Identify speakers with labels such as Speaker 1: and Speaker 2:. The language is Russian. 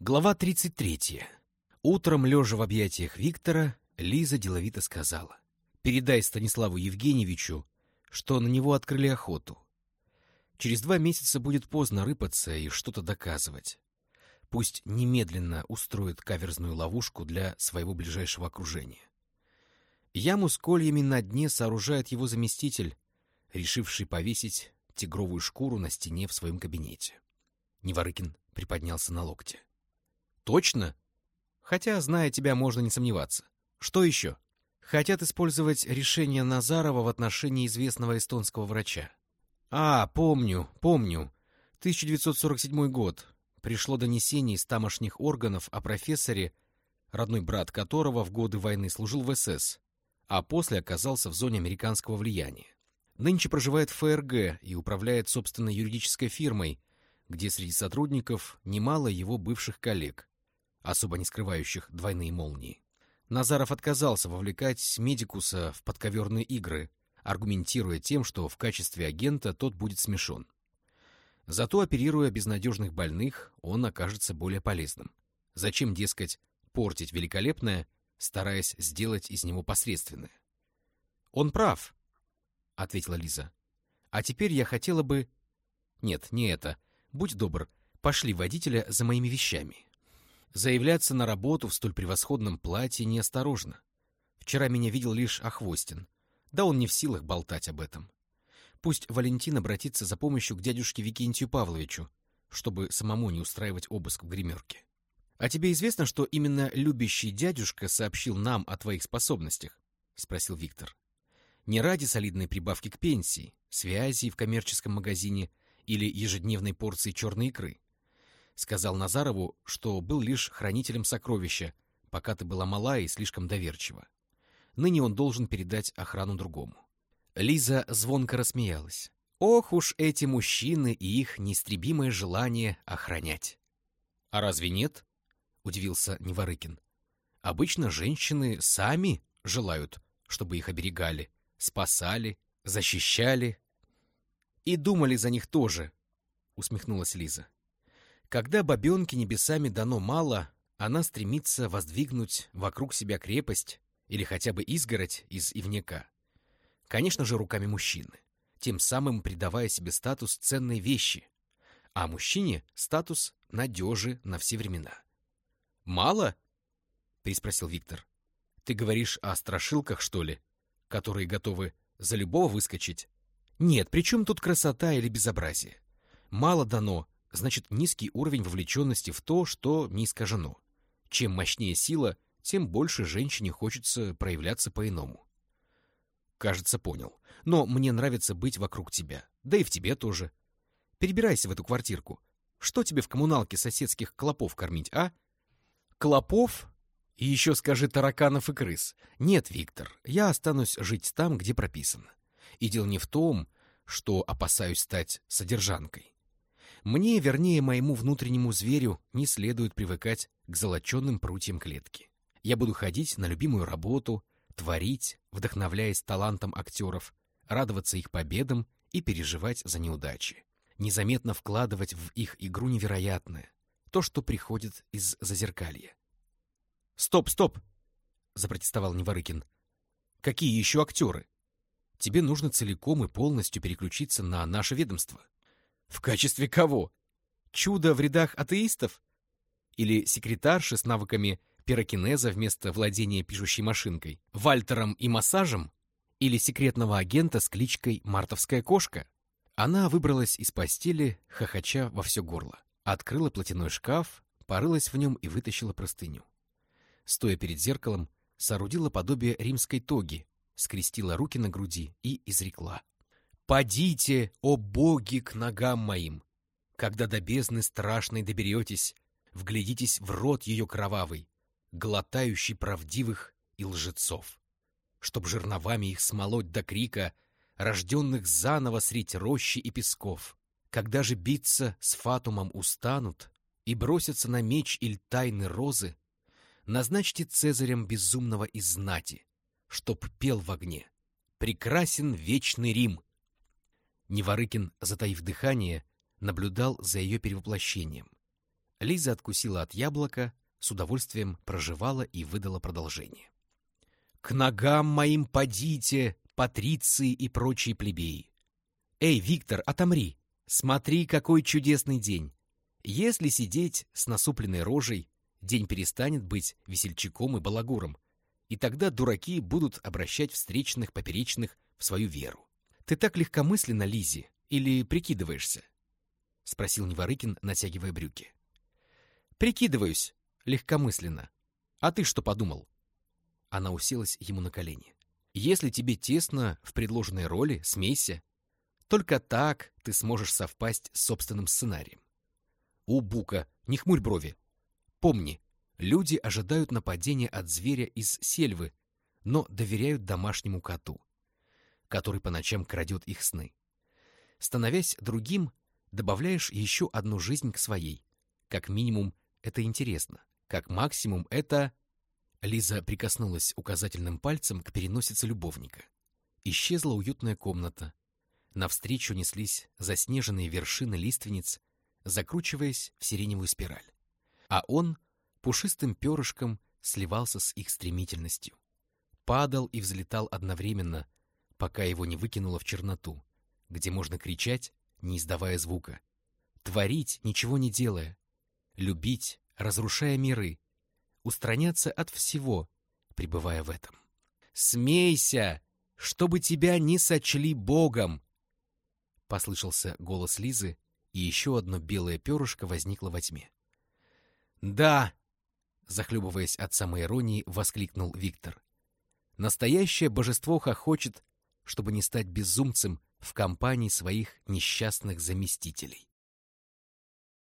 Speaker 1: Глава 33. Утром, лежа в объятиях Виктора, Лиза деловито сказала. «Передай Станиславу Евгеньевичу, что на него открыли охоту. Через два месяца будет поздно рыпаться и что-то доказывать. Пусть немедленно устроит каверзную ловушку для своего ближайшего окружения. Яму с кольями на дне сооружает его заместитель, решивший повесить тигровую шкуру на стене в своем кабинете. Неворыкин приподнялся на локте. Точно? Хотя, зная тебя, можно не сомневаться. Что еще? Хотят использовать решение Назарова в отношении известного эстонского врача. А, помню, помню. 1947 год. Пришло донесение из тамошних органов о профессоре, родной брат которого в годы войны служил в СС, а после оказался в зоне американского влияния. Нынче проживает в ФРГ и управляет собственной юридической фирмой, где среди сотрудников немало его бывших коллег особо не скрывающих двойные молнии. Назаров отказался вовлекать Медикуса в подковерные игры, аргументируя тем, что в качестве агента тот будет смешон. Зато, оперируя безнадежных больных, он окажется более полезным. Зачем, дескать, портить великолепное, стараясь сделать из него посредственное? «Он прав», — ответила Лиза. «А теперь я хотела бы...» «Нет, не это. Будь добр, пошли водителя за моими вещами». Заявляться на работу в столь превосходном платье неосторожно. Вчера меня видел лишь Охвостин. Да он не в силах болтать об этом. Пусть Валентин обратится за помощью к дядюшке Викентию Павловичу, чтобы самому не устраивать обыск в гримерке. — А тебе известно, что именно любящий дядюшка сообщил нам о твоих способностях? — спросил Виктор. — Не ради солидной прибавки к пенсии, связи в коммерческом магазине или ежедневной порции черной икры сказал Назарову, что был лишь хранителем сокровища, пока ты была мала и слишком доверчива. Ныне он должен передать охрану другому. Лиза звонко рассмеялась. Ох уж эти мужчины и их неистребимое желание охранять. — А разве нет? — удивился Неворыкин. — Обычно женщины сами желают, чтобы их оберегали, спасали, защищали. — И думали за них тоже, — усмехнулась Лиза. Когда бабенке небесами дано мало, она стремится воздвигнуть вокруг себя крепость или хотя бы изгородь из ивняка. Конечно же, руками мужчины, тем самым придавая себе статус ценной вещи, а мужчине — статус надежи на все времена. «Мало?» — переспросил Виктор. «Ты говоришь о страшилках, что ли, которые готовы за любого выскочить?» «Нет, при чем тут красота или безобразие? Мало дано, значит низкий уровень вовлеченности в то, что не искажено. Чем мощнее сила, тем больше женщине хочется проявляться по-иному. Кажется, понял. Но мне нравится быть вокруг тебя. Да и в тебе тоже. Перебирайся в эту квартирку. Что тебе в коммуналке соседских клопов кормить, а? Клопов? И еще скажи тараканов и крыс. Нет, Виктор, я останусь жить там, где прописано. И дело не в том, что опасаюсь стать содержанкой. Мне, вернее, моему внутреннему зверю, не следует привыкать к золоченным прутьям клетки. Я буду ходить на любимую работу, творить, вдохновляясь талантом актеров, радоваться их победам и переживать за неудачи. Незаметно вкладывать в их игру невероятное, то, что приходит из зазеркалья. «Стоп, стоп!» — запротестовал Неворыкин. «Какие еще актеры? Тебе нужно целиком и полностью переключиться на наше ведомство». В качестве кого? Чудо в рядах атеистов? Или секретарши с навыками пирокинеза вместо владения пишущей машинкой, вальтером и массажем? Или секретного агента с кличкой «Мартовская кошка»? Она выбралась из постели, хохоча во все горло. Открыла платяной шкаф, порылась в нем и вытащила простыню. Стоя перед зеркалом, соорудила подобие римской тоги, скрестила руки на груди и изрекла. Падите, о боги, к ногам моим! Когда до бездны страшной доберетесь, вглядитесь в рот ее кровавый, глотающий правдивых и лжецов, чтоб жерновами их смолоть до крика, рожденных заново средь рощи и песков. Когда же биться с фатумом устанут и бросятся на меч иль тайны розы, назначьте цезарем безумного из знати, чтоб пел в огне. Прекрасен вечный Рим, Неворыкин, затаив дыхание, наблюдал за ее перевоплощением. Лиза откусила от яблока, с удовольствием проживала и выдала продолжение. «К ногам моим подите, патриции и прочие плебеи! Эй, Виктор, отомри! Смотри, какой чудесный день! Если сидеть с насупленной рожей, день перестанет быть весельчаком и балагуром, и тогда дураки будут обращать встречных поперечных в свою веру. Ты так легкомысленно, Лизи, или прикидываешься? — спросил Неворыкин, натягивая брюки. — Прикидываюсь, легкомысленно. А ты что подумал? Она уселась ему на колени. Если тебе тесно в предложенной роли, смейся. Только так ты сможешь совпасть с собственным сценарием. У Бука, не хмурь брови. Помни, люди ожидают нападения от зверя из сельвы, но доверяют домашнему коту, который по ночам крадет их сны. Становясь другим, добавляешь еще одну жизнь к своей. Как минимум, это интересно. Как максимум, это... Лиза прикоснулась указательным пальцем к переносице любовника. Исчезла уютная комната. Навстречу неслись заснеженные вершины лиственниц, закручиваясь в сиреневую спираль. А он пушистым перышком сливался с их стремительностью. Падал и взлетал одновременно, пока его не выкинуло в черноту, где можно кричать, не издавая звука, творить, ничего не делая, любить, разрушая миры, устраняться от всего, пребывая в этом. «Смейся, чтобы тебя не сочли Богом!» Послышался голос Лизы, и еще одно белое перышко возникло во тьме. «Да!» — захлебываясь от самой иронии, воскликнул Виктор. «Настоящее божество хохочет, чтобы не стать безумцем в компании своих несчастных заместителей».